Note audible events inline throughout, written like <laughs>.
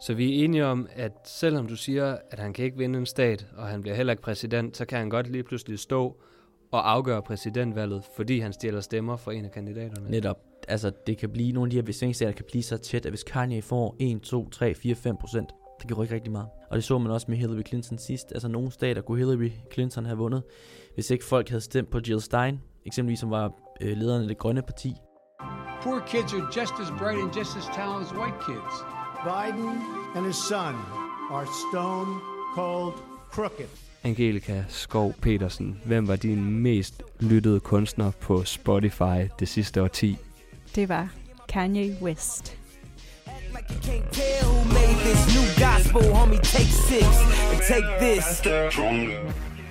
Så vi er enige om, at selvom du siger, at han kan ikke vinde en stat, og han bliver heller ikke præsident, så kan han godt lige pludselig stå og afgøre præsidentvalget, fordi han stjæler stemmer for en af kandidaterne. Netop. Altså, det kan blive, nogle af de her svingstater kan blive så tæt, at hvis Kanye får 1, 2, 3, 4, 5 procent, det kan rykke rigtig meget. Og det så man også med Hillary Clinton sidst. Altså, nogle stater kunne Hillary Clinton have vundet, hvis ikke folk havde stemt på Jill Stein, eksempelvis som var øh, lederen af det grønne parti. Poor kids are just as bright and just as talented as white kids. Biden and his son are stone cold crooked. Angelica Skov Petersen, hvem var din mest lyttede kunstner på Spotify det sidste årti? Det var Kanye West.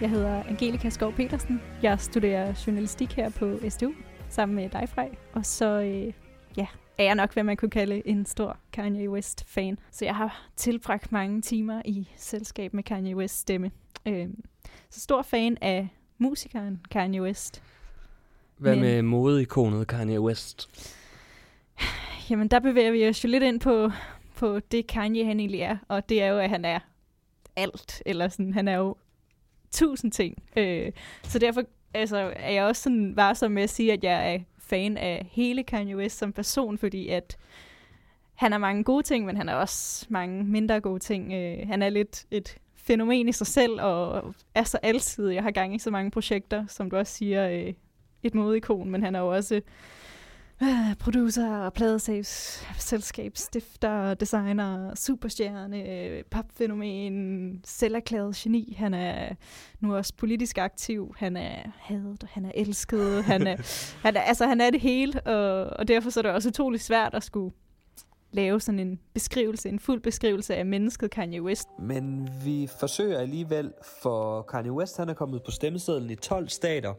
Jeg hedder Angelica Skov Petersen. Jeg studerer journalistik her på SDU sammen med dig, Frej. Og så øh, ja, er jeg nok, hvad man kunne kalde en stor Kanye West-fan. Så jeg har tilbragt mange timer i selskab med Kanye West stemme. Øh, så stor fan af musikeren Kanye West. Hvad Men- med modeikonet Kanye West? Jamen, der bevæger vi os jo lidt ind på, på det Kanye han egentlig er. Og det er jo, at han er alt. Eller sådan, han er jo tusind ting. Øh, så derfor altså, er jeg også sådan varsom med at sige, at jeg er fan af hele Kanye West som person, fordi at han har mange gode ting, men han har også mange mindre gode ting. Øh, han er lidt et fænomen i sig selv, og er så altid. Jeg har gang i så mange projekter, som du også siger, øh, et modeikon, men han er jo også producer og pladeselskabsstifter, designer, superstjerne, øh, popfænomen, selverklæret geni. Han er nu også politisk aktiv. Han er hadet, og han er elsket. Han er, <laughs> han er, altså, han er det hele, og, og derfor så er det også utrolig svært at skulle lave sådan en beskrivelse, en fuld beskrivelse af mennesket Kanye West. Men vi forsøger alligevel, for Kanye West han er kommet på stemmesedlen i 12 stater,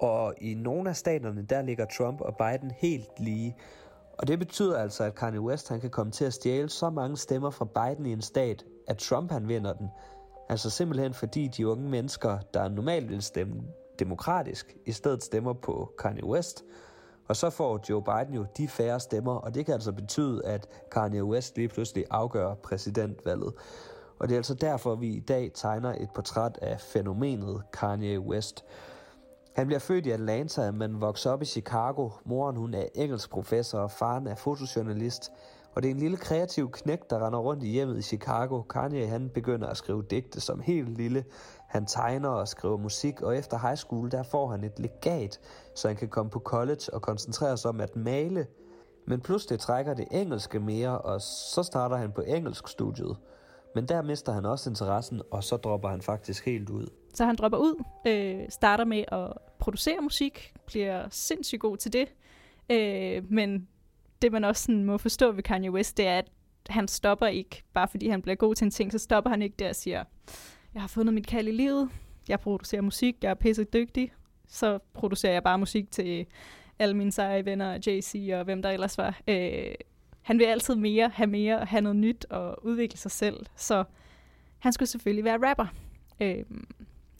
og i nogle af staterne, der ligger Trump og Biden helt lige. Og det betyder altså, at Kanye West han kan komme til at stjæle så mange stemmer fra Biden i en stat, at Trump han vinder den. Altså simpelthen fordi de unge mennesker, der normalt vil stemme demokratisk, i stedet stemmer på Kanye West. Og så får Joe Biden jo de færre stemmer, og det kan altså betyde, at Kanye West lige pludselig afgør præsidentvalget. Og det er altså derfor, vi i dag tegner et portræt af fænomenet Kanye West. Han bliver født i Atlanta, men vokser op i Chicago. Moren hun er engelsk professor, og faren er fotojournalist. Og det er en lille kreativ knæk, der render rundt i hjemmet i Chicago. Kanye han begynder at skrive digte som helt lille. Han tegner og skriver musik, og efter high school der får han et legat, så han kan komme på college og koncentrere sig om at male. Men pludselig trækker det engelske mere, og så starter han på engelsk studiet. Men der mister han også interessen, og så dropper han faktisk helt ud. Så han dropper ud, øh, starter med at producere musik, bliver sindssygt god til det. Øh, men det man også sådan må forstå ved Kanye West, det er, at han stopper ikke, bare fordi han bliver god til en ting, så stopper han ikke der og siger, jeg har fundet mit kald i livet, jeg producerer musik, jeg er pisse dygtig, så producerer jeg bare musik til alle mine seje venner, Jay-Z og hvem der ellers var. Øh, han vil altid mere, have mere, have noget nyt og udvikle sig selv, så han skulle selvfølgelig være rapper. Øh,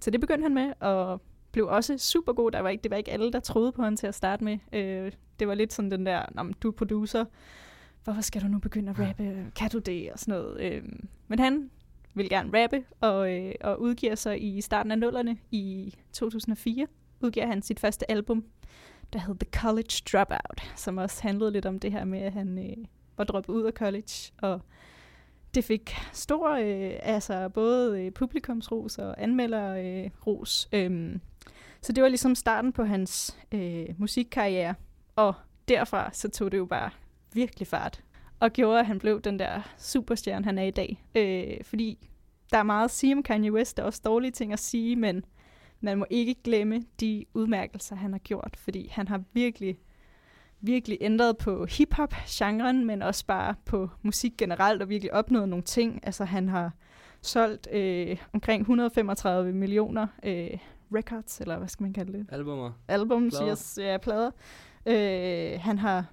så det begyndte han med, og blev også super god. Der var ikke, det var ikke alle, der troede på ham til at starte med. Øh, det var lidt sådan den der, Nå, du er producer, hvorfor skal du nu begynde at rappe? Kan du det? Og sådan noget. Øh, men han vil gerne rappe, og, øh, og udgiver sig i starten af nullerne i 2004. Udgiver han sit første album, der hed The College Dropout, som også handlede lidt om det her med, at han øh, var droppet ud af college, og det fik stor, øh, altså både øh, publikumsros og anmelderros. Øh, øhm, så det var ligesom starten på hans øh, musikkarriere, og derfra så tog det jo bare virkelig fart, og gjorde, at han blev den der superstjerne, han er i dag. Øh, fordi der er meget at sige om Kanye West, der er også dårlige ting at sige, men man må ikke glemme de udmærkelser, han har gjort, fordi han har virkelig virkelig ændret på hip-hop-genren, men også bare på musik generelt, og virkelig opnået nogle ting. Altså han har solgt øh, omkring 135 millioner øh, records, eller hvad skal man kalde det? Albumer. Albums, Plader. yes, ja, plader. Øh, han har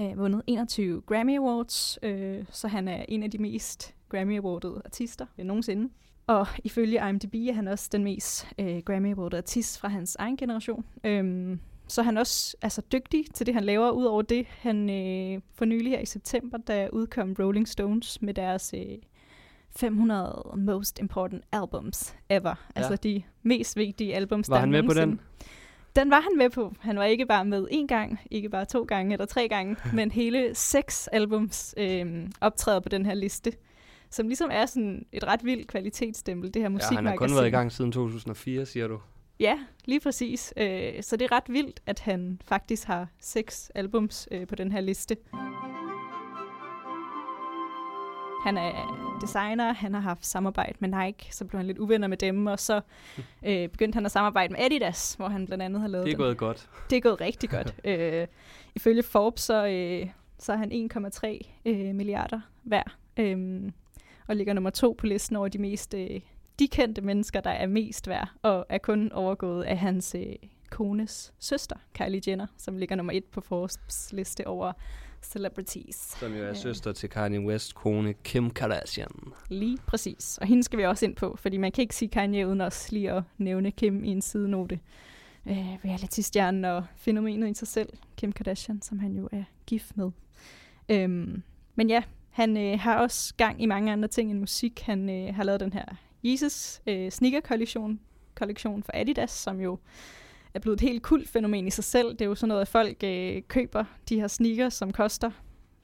øh, vundet 21 Grammy Awards, øh, så han er en af de mest Grammy Awardede artister øh, nogensinde. Og ifølge IMDb er han også den mest øh, Grammy Awardede artist fra hans egen generation. Øhm, så han også altså, dygtig til det, han laver. Udover det, han øh, for nylig her i september, der udkom Rolling Stones med deres øh, 500 most important albums ever. Ja. Altså de mest vigtige albums, Var der han med på den? Den var han med på. Han var ikke bare med én gang, ikke bare to gange eller tre gange, <laughs> men hele seks albums øh, optræder på den her liste, som ligesom er sådan et ret vildt kvalitetsstempel, det her Ja, musikmagasin. han har kun været i gang siden 2004, siger du. Ja, lige præcis. Øh, så det er ret vildt, at han faktisk har seks albums øh, på den her liste. Han er designer, han har haft samarbejde med Nike, så blev han lidt uvenner med dem, og så <laughs> øh, begyndte han at samarbejde med Adidas, hvor han blandt andet har lavet Det er den. gået godt. Det er gået rigtig godt. <laughs> øh, ifølge Forbes, så, øh, så er han 1,3 øh, milliarder værd, øh, og ligger nummer to på listen over de mest øh, de kendte mennesker, der er mest værd, og er kun overgået af hans øh, kones søster, Kylie Jenner, som ligger nummer et på Forbes liste over celebrities. Som jo er Ja. søster til Kanye West kone Kim Kardashian. Lige præcis. Og hende skal vi også ind på, fordi man kan ikke sige Kanye uden også lige at nævne Kim i en sidenote. Øh, reality-stjernen og fænomenet i sig selv, Kim Kardashian, som han jo er gift med. Øhm, men ja, han øh, har også gang i mange andre ting end musik. Han øh, har lavet den her Jesus øh, sneaker-kollektion kollektion for Adidas, som jo er blevet et helt kult fænomen i sig selv. Det er jo sådan noget, at folk øh, køber de her sneakers, som koster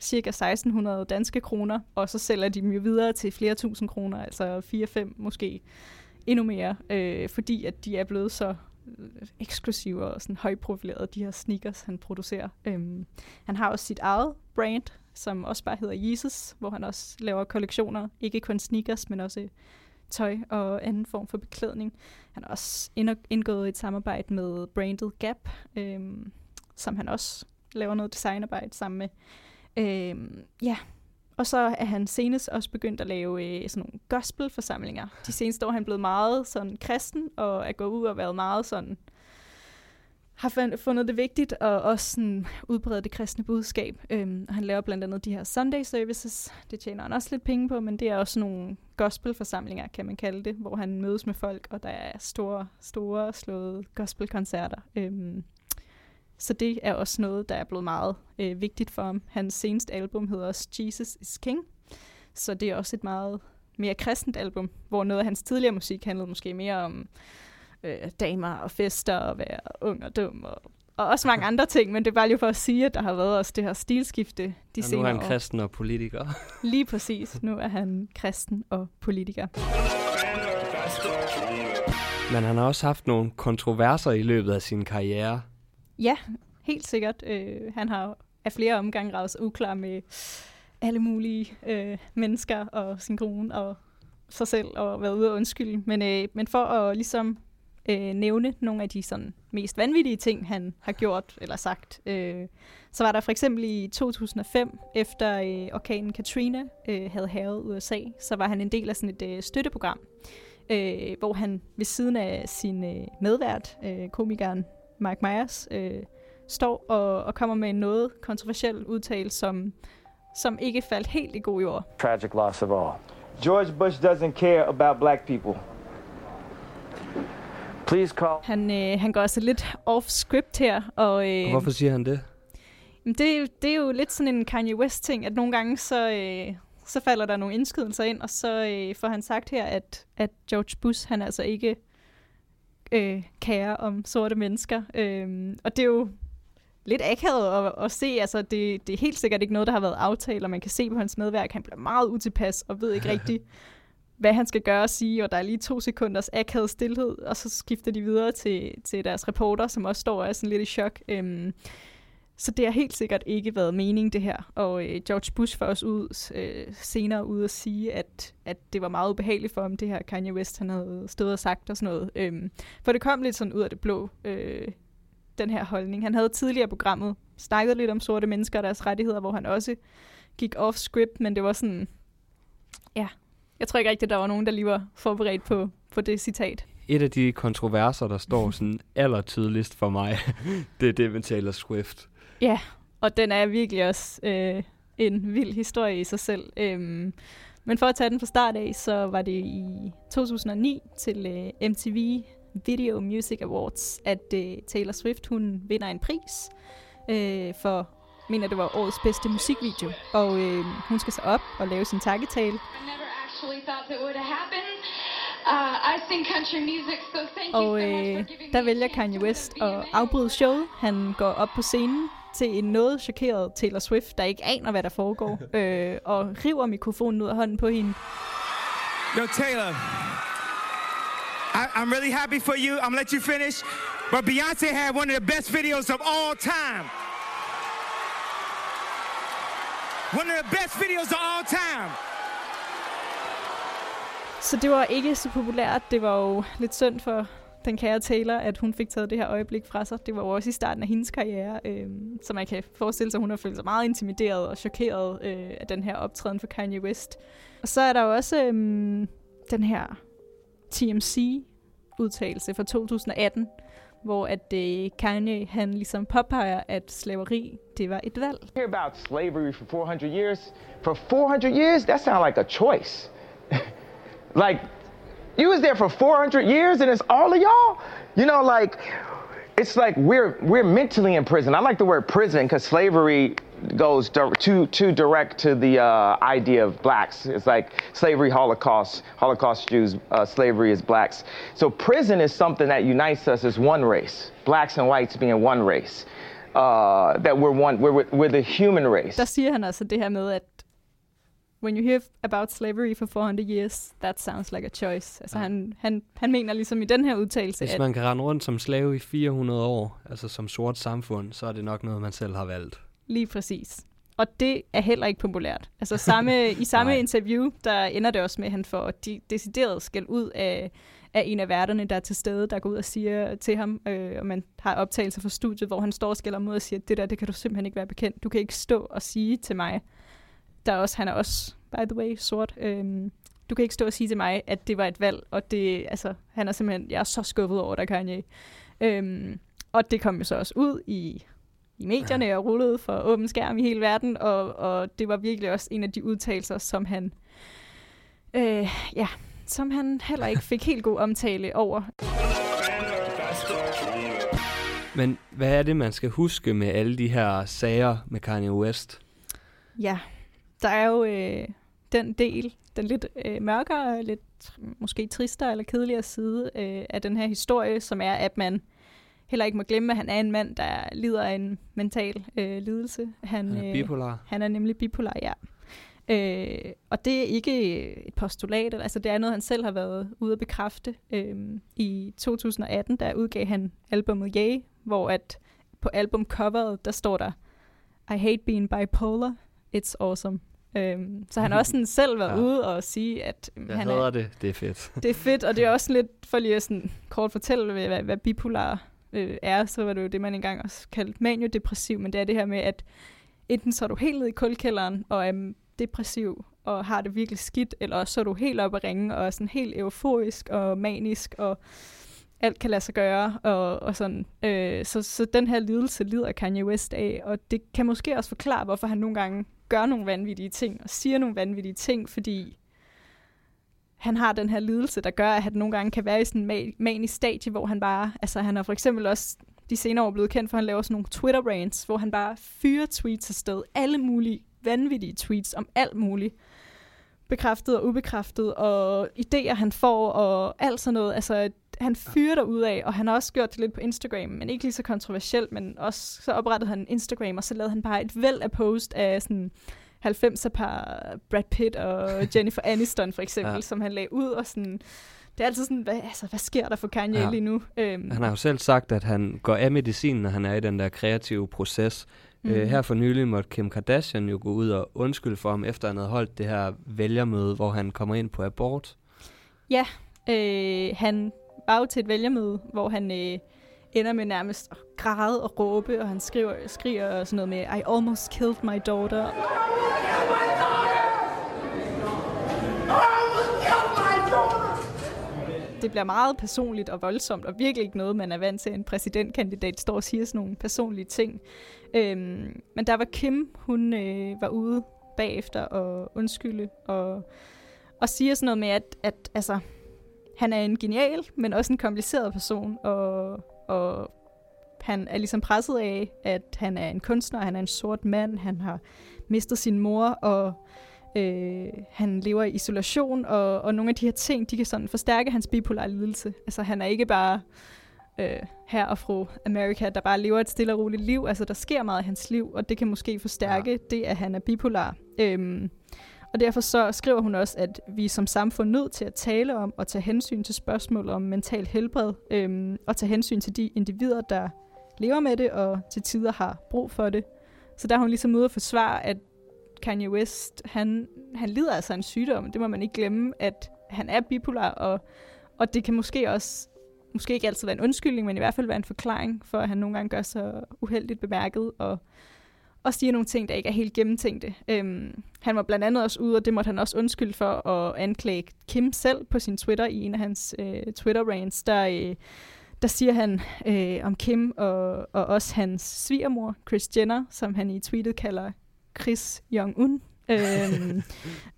cirka 1600 danske kroner, og så sælger de dem jo videre til flere tusind kroner, altså 4-5 måske endnu mere, øh, fordi at de er blevet så øh, eksklusive og sådan højprofilerede, de her sneakers, han producerer. Øhm, han har også sit eget brand, som også bare hedder Jesus, hvor han også laver kollektioner, ikke kun sneakers, men også tøj og anden form for beklædning. Han har også indgået et samarbejde med Branded Gap, øhm, som han også laver noget designarbejde sammen med. Øhm, ja, og så er han senest også begyndt at lave øh, sådan nogle gospelforsamlinger. De seneste år er han blevet meget sådan kristen, og er gået ud og været meget sådan, har fundet det vigtigt at også sådan udbrede det kristne budskab. Øhm, han laver blandt andet de her Sunday services. Det tjener han også lidt penge på, men det er også nogle gospelforsamlinger, kan man kalde det, hvor han mødes med folk, og der er store, store slåede gospelkoncerter. Øhm, så det er også noget, der er blevet meget øh, vigtigt for ham. Hans seneste album hedder også Jesus is King, så det er også et meget mere kristent album, hvor noget af hans tidligere musik handlede måske mere om øh, damer og fester og være ung og dum og, og også mange andre ting, men det er bare lige for at sige, at der har været også det her stilskifte de og nu er senere han år. kristen og politiker. Lige præcis. Nu er han kristen og politiker. Men han har også haft nogle kontroverser i løbet af sin karriere. Ja, helt sikkert. Øh, han har af flere omgange ravet uklar med alle mulige øh, mennesker og sin kone og sig selv og været ude og undskylde. Men, øh, men for at ligesom øh, nævne nogle af de sådan, mest vanvittige ting, han har gjort eller sagt, øh, så var der for eksempel i 2005, efter øh, orkanen Katrina øh, havde havet USA, så var han en del af sådan et øh, støtteprogram, øh, hvor han ved siden af sin øh, medvært, øh, komikeren Mike Myers, øh, står og, og kommer med en noget kontroversiel udtalelse, som, som ikke faldt helt i god jord. tragic loss of all. George Bush doesn't care about black people. Please call. Han, øh, han går altså lidt off-script her, og, øh, Og hvorfor siger han det? Jamen, det, det er jo lidt sådan en Kanye West-ting, at nogle gange så, øh, så falder der nogle indskydelser ind, og så øh, får han sagt her, at, at George Bush, han altså ikke øh, kære om sorte mennesker. Øh, og det er jo lidt akavet at, at se, altså det, det er helt sikkert ikke noget, der har været aftalt, og man kan se på hans medværk, han bliver meget utilpas og ved ikke <laughs> rigtigt, hvad han skal gøre og sige, og der er lige to sekunders akavet stillhed, og så skifter de videre til, til deres reporter, som også står og er sådan lidt i chok. Øhm, så det har helt sikkert ikke været mening, det her. Og øh, George Bush var også ud, øh, senere ude at sige, at, at det var meget ubehageligt for ham, det her Kanye West, han havde stået og sagt og sådan noget. Øhm, for det kom lidt sådan ud af det blå, øh, den her holdning. Han havde tidligere i programmet snakket lidt om sorte mennesker og deres rettigheder, hvor han også gik off-script, men det var sådan, ja, jeg tror ikke rigtigt, der var nogen, der lige var forberedt på, på det citat. Et af de kontroverser, der står <laughs> sådan allertydeligst for mig, <laughs> det er det med Taylor Swift. Ja, og den er virkelig også øh, en vild historie i sig selv. Øhm, men for at tage den fra start af, så var det i 2009 til øh, MTV Video Music Awards, at øh, Taylor Swift hun vinder en pris øh, for, mener det var årets bedste musikvideo. Og øh, hun skal så op og lave sin takketale. Actually thought that would happen. Uh, I sing country music, so thank you Og so much øh, for giving der me vælger Kanye West at afbryde showet. Han går op på scenen til en noget chokeret Taylor Swift, der ikke aner, hvad der foregår, <laughs> øh, og river mikrofonen ud af hånden på hende. Yo, Taylor, I, I'm really happy for you. I'm gonna let you finish. But Beyonce had one of the best videos of all time. One of the best videos of all time. Så det var ikke så populært. Det var jo lidt synd for den kære Taylor, at hun fik taget det her øjeblik fra sig. Det var jo også i starten af hendes karriere, øh, så man kan forestille sig, at hun har følt sig meget intimideret og chokeret øh, af den her optræden for Kanye West. Og så er der jo også øh, den her TMC-udtalelse fra 2018, hvor at øh, Kanye han ligesom påpeger, at slaveri, det var et valg. Hear about slavery for 400 years. For 400 years, that sounds like a choice. <laughs> like, you was there for 400 years and it's all of y'all? You know, like, it's like we're, we're mentally in prison. I like the word prison because slavery goes dir- too, too direct to the uh, idea of blacks. It's like slavery, Holocaust, Holocaust Jews, uh, slavery is blacks. So prison is something that unites us as one race, blacks and whites being one race. Uh, that we're one, we're, we're the human race. Der siger han altså det her med, at when you hear about slavery for 400 years, that sounds like a choice. Altså ja. han, han, han mener ligesom i den her udtalelse, Hvis man kan rende rundt som slave i 400 år, altså som sort samfund, så er det nok noget, man selv har valgt. lige præcis. Og det er heller ikke populært. Altså samme, i <laughs> samme interview, der ender det også med, at han får de decideret skal ud af, af en af værterne, der er til stede, der går ud og siger til ham, øh, og man har optagelser fra studiet, hvor han står og skælder mod og siger, det der, det kan du simpelthen ikke være bekendt. Du kan ikke stå og sige til mig, der er også, han er også, by the way, sort, øhm, du kan ikke stå og sige til mig, at det var et valg, og det, altså, han er simpelthen, jeg er så skuffet over dig, Kanye. Øhm, og det kom jo så også ud i, i medierne og rullede for åben skærm i hele verden, og, og det var virkelig også en af de udtalelser, som han, øh, ja, som han heller ikke fik helt god omtale over. Men hvad er det, man skal huske med alle de her sager med Kanye West? Ja, der er jo øh, den del, den lidt øh, mørkere, lidt måske tristere eller kedeligere side øh, af den her historie, som er, at man heller ikke må glemme, at han er en mand, der lider af en mental øh, lidelse. Han, Han er bipolar. Han er nemlig bipolar, ja. Øh, og det er ikke et postulat, altså det er noget, han selv har været ude at bekræfte. Øh, I 2018, der udgav han albumet Yay, hvor at på albumcoveret, der står der, I hate being bipolar, it's awesome. Øhm, så han har også <laughs> sådan selv været Ja. ude og sige, at øhm, Jeg han hader er, det. Det er fedt. <laughs> det er fedt, og det er også lidt, for lige at sådan kort fortælle, hvad, hvad, bipolar øh, er, så var det jo det, man engang også kaldte maniodepressiv, men det er det her med, at enten så er du helt nede i kulkælderen og er depressiv og har det virkelig skidt, eller så er du helt oppe at ringe og er sådan helt euforisk og manisk, og alt kan lade sig gøre, og, og sådan. Øh, så, så den her lidelse lider Kanye West af, og det kan måske også forklare, hvorfor han nogle gange gør nogle vanvittige ting, og siger nogle vanvittige ting, fordi han har den her lidelse, der gør, at han nogle gange kan være i sådan en manisk stadie, hvor han bare, altså han har for eksempel også de senere år blevet kendt for, at han laver sådan nogle Twitter-rants, hvor han bare fyrer tweets afsted, alle mulige vanvittige tweets om alt muligt, bekræftet og ubekræftet, og idéer, han får, og alt sådan noget. Altså, han fyrer der ud af, og han har også gjort det lidt på Instagram, men ikke lige så kontroversielt, men også så oprettede han Instagram, og så lavede han bare et væld af post af sådan 90'er par Brad Pitt og <laughs> Jennifer Aniston for eksempel, Ja. som han lagde ud, og sådan, det er altid sådan, hvad, altså, hvad sker der for Kanye Ja. ja. lige nu? Øhm, Han har jo selv sagt, at han går af medicinen, når han er i den der kreative proces. Mm. Øh, Mhm. her for nylig måtte Kim Kardashian jo gå ud og undskylde for ham, efter han havde holdt det her vælgermøde, hvor han kommer ind på abort. Ja, øh, han var jo til et vælgermøde, hvor han øh, ender med nærmest at græde og råbe, og han skriver, skriger sådan noget med, I almost killed my daughter. Det bliver meget personligt og voldsomt, og virkelig ikke noget, man er vant til, at en præsidentkandidat står og siger sådan nogle personlige ting. Øhm, men der var Kim, hun øh, var ude bagefter og undskylde, og, og siger sådan noget med, at, at altså, han er en genial, men også en kompliceret person, og, og han er ligesom presset af, at han er en kunstner, han er en sort mand, han har mistet sin mor, og øh, han lever i isolation, og, og nogle af de her ting, de kan sådan forstærke hans bipolare lidelse. Altså han er ikke bare øh, her og fru America, der bare lever et stille og roligt liv. Altså der sker meget i hans liv, og det kan måske forstærke ja. det, at han er bipolar. Øhm, og derfor så skriver hun også, at vi er som samfund nødt til at tale om og tage hensyn til spørgsmål om mental helbred, øhm, og tage hensyn til de individer, der lever med det, og til tider har brug for det. Så der er hun ligesom ude at forsvare, at Kanye West, han, han lider altså en sygdom. Det må man ikke glemme, at han er bipolar, og, og det kan måske også, måske ikke altid være en undskyldning, men i hvert fald være en forklaring for, at han nogle gange gør sig uheldigt bemærket, og, og siger nogle ting, der ikke er helt gennemtænkte. Øhm, han var blandt andet også ude, og det måtte han også undskylde for, at anklage Kim selv på sin Twitter i en af hans øh, Twitter-rants, der... Øh, der siger han øh, om Kim og, og også hans svigermor, Chris Jenner, som han i tweetet kalder Chris Jong-un. <laughs> Øhm,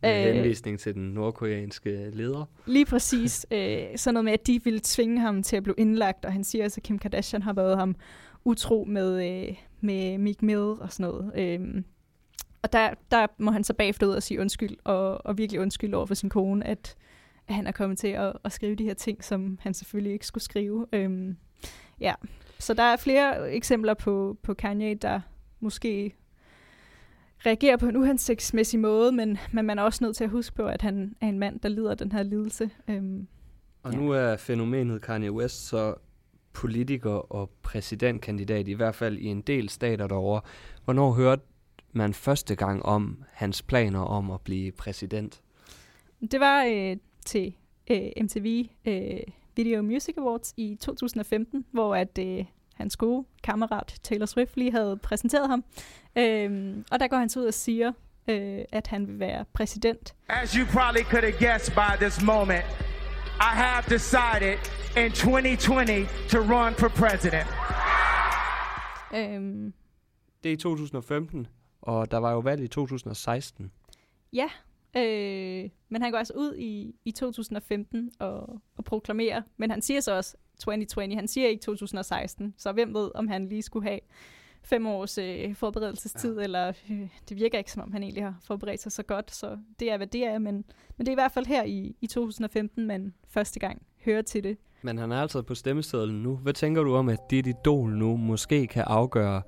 Med øh, henvisning til den nordkoreanske leder. Lige præcis. Øh, sådan noget med, at de ville tvinge ham til at blive indlagt, og han siger altså, at Kim Kardashian har været ham utro med, øh, med Meek Mill og sådan noget. Øhm, og der, der må han så bagefter ud og sige undskyld, og, og virkelig undskyld over for sin kone, at, at han er kommet til at, at skrive de her ting, som han selvfølgelig ikke skulle skrive. Øhm, ja, så der er flere eksempler på, på Kanye, der måske reagerer på en uhensigtsmæssig måde, men, men man er også nødt til at huske på, at han er en mand, der lider den her lidelse. Øhm, og ja. nu er fænomenet Kanye West så politiker og præsidentkandidat, i hvert fald i en del stater derovre. Hvornår hørte man første gang om hans planer om at blive præsident? Det var øh, til øh, MTV øh, Video Music Awards i 2015, hvor at øh, hans gode kammerat Taylor Swift lige havde præsenteret ham. Øhm, og der går han så ud og siger, øh, at han vil være præsident. As you probably could have guessed by this moment, I have decided in 2020 to run for president. Øhm, det er i 2015, og der var jo valg i 2016. Ja, øh, men han går altså ud i, i 2015 og, og proklamerer, men han siger så også 2020, han siger ikke 2016, så hvem ved, om han lige skulle have fem års øh, forberedelsestid, ja. eller øh, det virker ikke, som om han egentlig har forberedt sig så godt, så det er, hvad det er, men, men det er i hvert fald her i, i 2015, man første gang hører til det. Men han er altså på stemmesedlen nu. Hvad tænker du om, at dit idol nu måske kan afgøre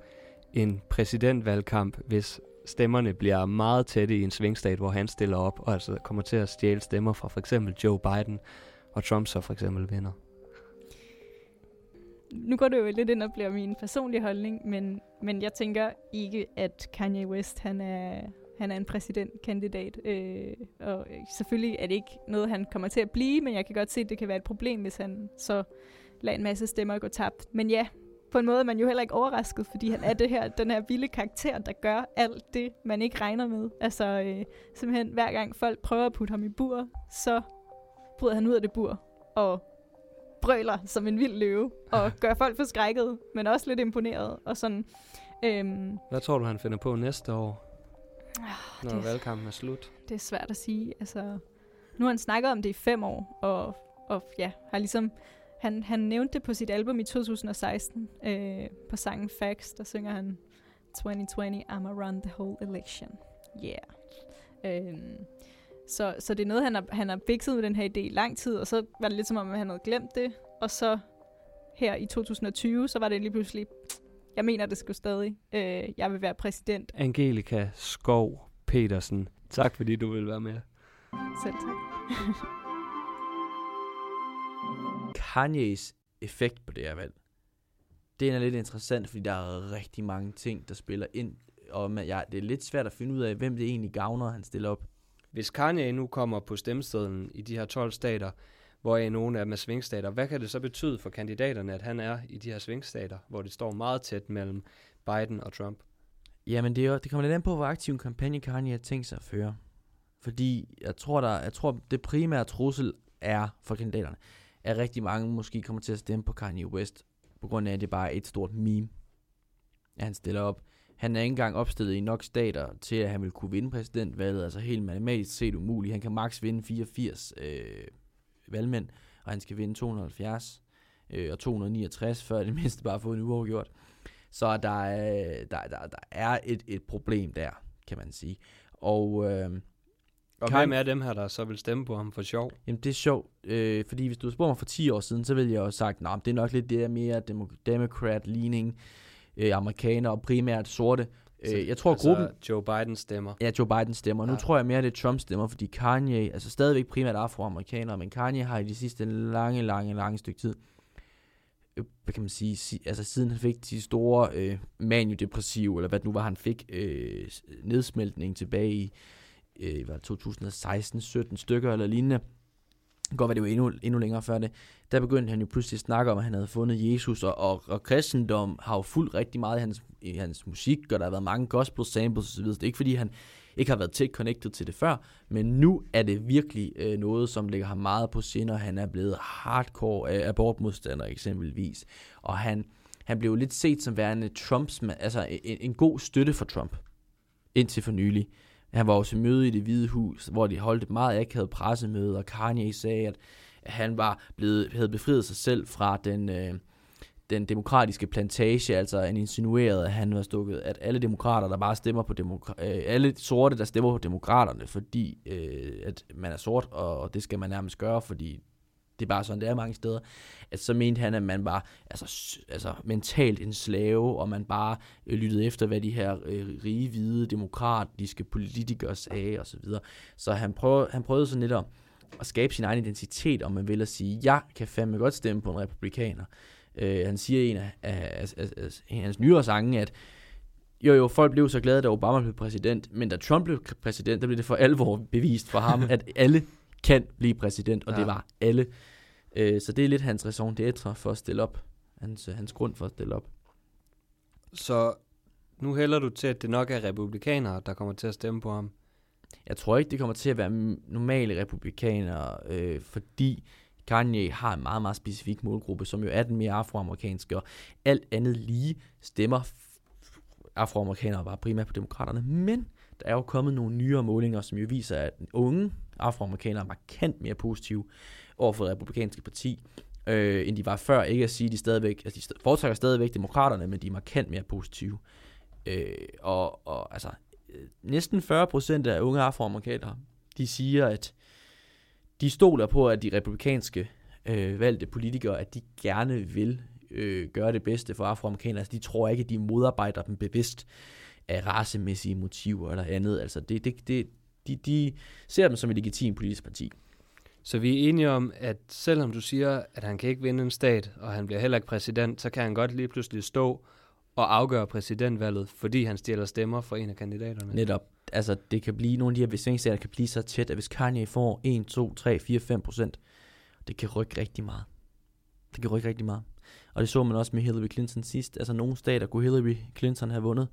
en præsidentvalgkamp, hvis stemmerne bliver meget tætte i en svingstat, hvor han stiller op, og altså kommer til at stjæle stemmer fra for eksempel Joe Biden, og Trump så for eksempel vinder? Nu går det jo lidt ind og bliver min personlige holdning, men, men jeg tænker ikke, at Kanye West han er, han er en præsidentkandidat. Øh, og selvfølgelig er det ikke noget, han kommer til at blive, men jeg kan godt se, at det kan være et problem, hvis han så lader en masse stemmer gå tabt. Men ja, på en måde er man jo heller ikke overrasket, fordi han er det her, den her vilde karakter, der gør alt det, man ikke regner med. Altså øh, simpelthen hver gang folk prøver at putte ham i bur, så bryder han ud af det bur og brøler som en vild løve, og <laughs> gør folk forskrækket, men også lidt imponeret. Og sådan, øhm, Hvad tror du, han finder på næste år, oh, når det, valgkampen er slut? Det er svært at sige. Altså, nu har han snakket om det i fem år, og, og ja, har ligesom... Han, han nævnte det på sit album i 2016, øh, på sangen Facts, der synger han 2020, I'm run the whole election. Yeah. Øhm, så, så det er noget, han har, han har bikset med den her idé i lang tid, og så var det lidt som om, at han havde glemt det. Og så her i 2020, så var det lige pludselig, jeg mener det skulle stadig, øh, jeg vil være præsident. Angelika Skov Petersen, tak fordi du vil være med. Selv tak. <laughs> Kanye's effekt på det her valg, det er lidt interessant, fordi der er rigtig mange ting, der spiller ind, og man, ja, det er lidt svært at finde ud af, hvem det egentlig gavner, han stiller op. Hvis Kanye nu kommer på stemmesedlen i de her 12 stater, hvor er nogle af dem er svingstater, hvad kan det så betyde for kandidaterne, at han er i de her svingstater, hvor det står meget tæt mellem Biden og Trump? Jamen, det, er, det kommer lidt an på, hvor aktiv en kampagne Kanye har tænkt sig at føre. Fordi jeg tror, der, jeg tror det primære trussel er for kandidaterne, at rigtig mange måske kommer til at stemme på Kanye West, på grund af, at det bare er et stort meme, at han stiller op. Han er ikke engang opstillet i nok stater til, at han vil kunne vinde præsidentvalget. Altså helt matematisk set umuligt. Han kan maks vinde 84 øh, valgmænd. og han skal vinde 270 øh, og 269, før det <laughs> mindste bare få en uafgjort. Så der er, der, der, der er et, et problem der, kan man sige. Og, øh, og Kan- hvem er dem her, der så vil stemme på ham for sjov? Jamen, det er sjovt, øh, fordi hvis du havde spurgt mig for 10 år siden, så ville jeg jo have sagt, at det er nok lidt det der mere demo- democrat-leaning, øh, amerikaner og primært sorte. Øh, jeg tror, altså, gruppen... Joe Biden stemmer. Ja, Joe Biden stemmer. Ja. Nu tror jeg mere, det er Trump stemmer, fordi Kanye, altså stadigvæk primært afroamerikanere, men Kanye har i de sidste lange, lange, lange stykke tid, øh, hvad kan man sige, si, altså siden han fik de store øh, maniodepressive, eller hvad det nu var, han fik øh, nedsmeltning tilbage i øh, hvad, 2016, 17 stykker eller lignende, godt være, det var endnu, endnu længere før det, der begyndte han jo pludselig at snakke om, at han havde fundet Jesus, og, og, og kristendom har jo fulgt rigtig meget i hans, i hans musik, og der har været mange gospel samples osv., så det er ikke fordi, han ikke har været tæt connected til det før, men nu er det virkelig øh, noget, som ligger ham meget på sinde, og han er blevet hardcore øh, abortmodstander eksempelvis, og han, han blev lidt set som værende Trumps, altså en, en god støtte for Trump, indtil for nylig. Han var også møde i det hvide hus, hvor de holdt et meget akavet pressemøde, og Kanye sagde, at han var blevet, havde befriet sig selv fra den, øh, den demokratiske plantage, altså han insinuerede, at han var stukket, at alle demokrater, der bare stemmer på demokra- øh, alle sorte, der stemmer på demokraterne, fordi øh, at man er sort, og, og det skal man nærmest gøre, fordi det er bare sådan, det er mange steder, at så mente han, at man var altså, altså mentalt en slave, og man bare øh, lyttede efter, hvad de her øh, rige, hvide, demokratiske politikere sagde, og så videre. Så han, prøvede, han prøvede sådan lidt at, at skabe sin egen identitet, om man vil at sige, jeg kan fandme godt stemme på en republikaner. Øh, han siger i en af, af, af, af, af hans nyere sange, at jo, jo, folk blev så glade, da Obama blev præsident, men da Trump blev præsident, der blev det for alvor bevist for ham, <laughs> at alle kan blive præsident, og ja. Det var alle. Øh, så det er lidt hans raison d'être for at stille op. Hans, øh, hans grund for at stille op. Så nu hælder du til, at det nok er republikanere, der kommer til at stemme på ham. Jeg tror ikke, det kommer til at være normale republikanere, øh, fordi Kanye har en meget, meget specifik målgruppe, som jo er den mere afroamerikanske, og alt andet lige stemmer afroamerikanere bare primært på demokraterne. Men der er jo kommet nogle nyere målinger, som jo viser, at unge afroamerikanere er markant mere positive over for det republikanske parti, øh, end de var før. Ikke at sige, at de stadigvæk, altså de foretrækker stadigvæk demokraterne, men de er markant mere positive. Øh, og, og altså, øh, næsten 40% af unge afroamerikanere, de siger, at de stoler på, at de republikanske øh, valgte politikere, at de gerne vil øh, gøre det bedste for afroamerikanere. Altså, de tror ikke, at de modarbejder dem bevidst af racemæssige motiver eller andet. Altså, det, det, det, de, de ser dem som et legitimt politisk parti. Så vi er enige om, at selvom du siger, at han kan ikke vinde en stat, og han bliver heller ikke præsident, så kan han godt lige pludselig stå og afgøre præsidentvalget, fordi han stjæler stemmer for en af kandidaterne. Netop. Altså, det kan blive, nogle af de her svingstater kan blive så tæt, at hvis Kanye får 1, 2, 3, 4, 5 procent, det kan rykke rigtig meget. Det kan rykke rigtig meget. Og det så man også med Hillary Clinton sidst. Altså, nogle stater kunne Hillary Clinton have vundet,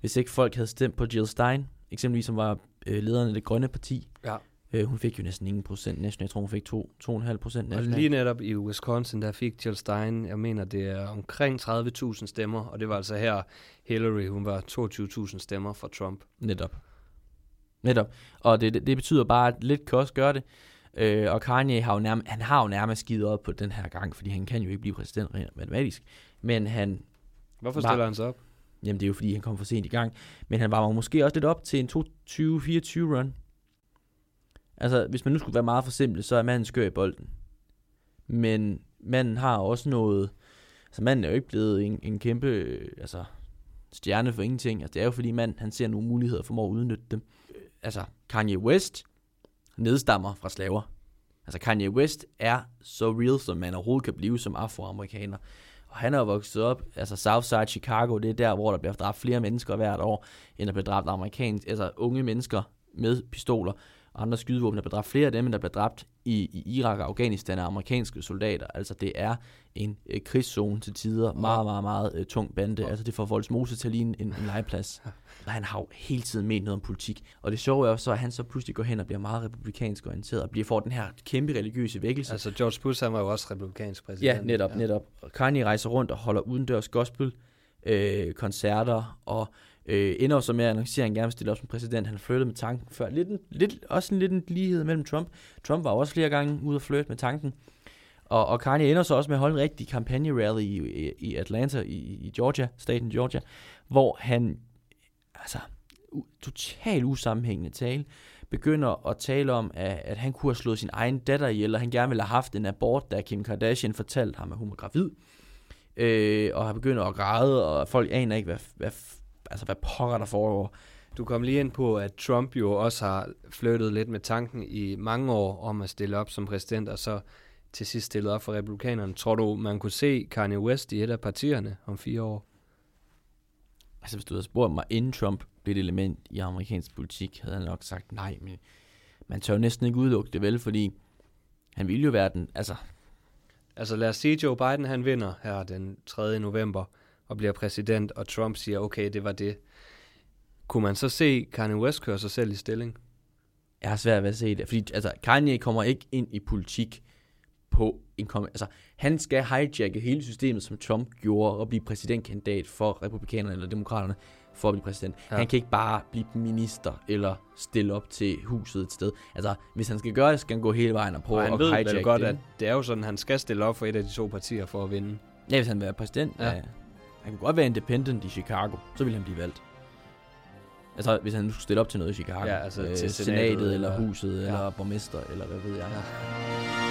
hvis ikke folk havde stemt på Jill Stein, eksempelvis som var øh, lederen af det grønne parti. Ja. Øh, hun fik jo næsten ingen procent nationalt. Jeg tror, hun fik 2,5 procent Og nationalt. lige netop i Wisconsin, der fik Jill Stein, jeg mener, det er omkring 30.000 stemmer, og det var altså her Hillary, hun var 22.000 stemmer fra Trump. Netop. Netop. Og det, det, det betyder bare, at lidt kan også gøre det. Øh, og Kanye har jo nærmest, han har jo nærmest givet op på den her gang, fordi han kan jo ikke blive præsident rent matematisk. Men han... Hvorfor var- stiller han sig op? Jamen det er jo fordi, han kom for sent i gang. Men han var måske også lidt op til en 22-24 run. Altså, hvis man nu skulle være meget for simpel, så er manden skør i bolden. Men manden har også noget... Altså, manden er jo ikke blevet en, en kæmpe øh, altså, stjerne for ingenting. Altså, det er jo fordi manden, han ser nogle muligheder for at udnytte dem. Øh, Altså, Kanye West nedstammer fra slaver. Altså, Kanye West er så real, som man overhovedet kan blive som afroamerikaner. Og han er jo vokset op, altså Southside Chicago, det er der, hvor der bliver dræbt flere mennesker hvert år, end der bliver dræbt amerikanske, altså unge mennesker med pistoler andre skydevåben. Der bliver dræbt flere af dem, end der bliver dræbt i, i Irak og Afghanistan af amerikanske soldater. Altså det er en øh, krigszone til tider, meget, meget, meget øh, tung bande. Altså det får Voldsmose til at ligne en, en legeplads. Og han har jo hele tiden ment noget om politik. Og det sjove er jo så, at han så pludselig går hen og bliver meget republikansk orienteret, og bliver får den her kæmpe religiøse vækkelse. Altså George Bush, han var jo også republikansk præsident. Ja, netop, ja. netop. Kanye rejser rundt og holder udendørs gospel, øh, koncerter, og øh, ender så med at annoncere, at han gerne vil stille op som præsident. Han flyttede med tanken før. Lidt, en, lidt, også en lidt en lighed mellem Trump. Trump var også flere gange ude at flytte med tanken. Og, og Kanye ender så også med at holde en rigtig kampagne-rally i, i, i Atlanta, i, i Georgia, staten Georgia, hvor han, altså, u, totalt usammenhængende tale, begynder at tale om, at, at han kunne have slået sin egen datter ihjel, og han gerne ville have haft en abort, da Kim Kardashian fortalte ham, at hun var gravid. Øh, og har begyndt at græde, og folk aner ikke, hvad, hvad, altså, hvad pokker der foregår. Du kom lige ind på, at Trump jo også har flyttet lidt med tanken i mange år om at stille op som præsident, og så til sidst stillet op for republikanerne. Tror du, man kunne se Kanye West i et af partierne om fire år? Altså, hvis du havde spurgt mig, inden Trump blev et element i amerikansk politik, havde han nok sagt nej, men man tør jo næsten ikke udelukke det vel, fordi han ville jo være den, altså... Altså lad os sige, Joe Biden han vinder her den 3. november og bliver præsident, og Trump siger, okay, det var det. Kunne man så se Kanye West køre sig selv i stilling? Jeg har svært ved at se det, fordi altså, Kanye kommer ikke ind i politik på en kom- altså, han skal hijacke hele systemet, som Trump gjorde, og blive præsidentkandidat for republikanerne eller demokraterne for at blive præsident. Ja. Han kan ikke bare blive minister eller stille op til huset et sted. Altså, hvis han skal gøre det, skal han gå hele vejen og prøve og han at ved hijack vel godt, det. at det er jo sådan, at han skal stille op for et af de to partier for at vinde. Ja, hvis han vil være præsident. Ja. ja. Han kunne godt være independent i Chicago, så ville han blive valgt. Altså, hvis han nu skulle stille op til noget i Chicago. Ja, altså øh, til senatet, senatet, eller, eller- huset, ja. eller borgmester, eller hvad ved jeg. Ja.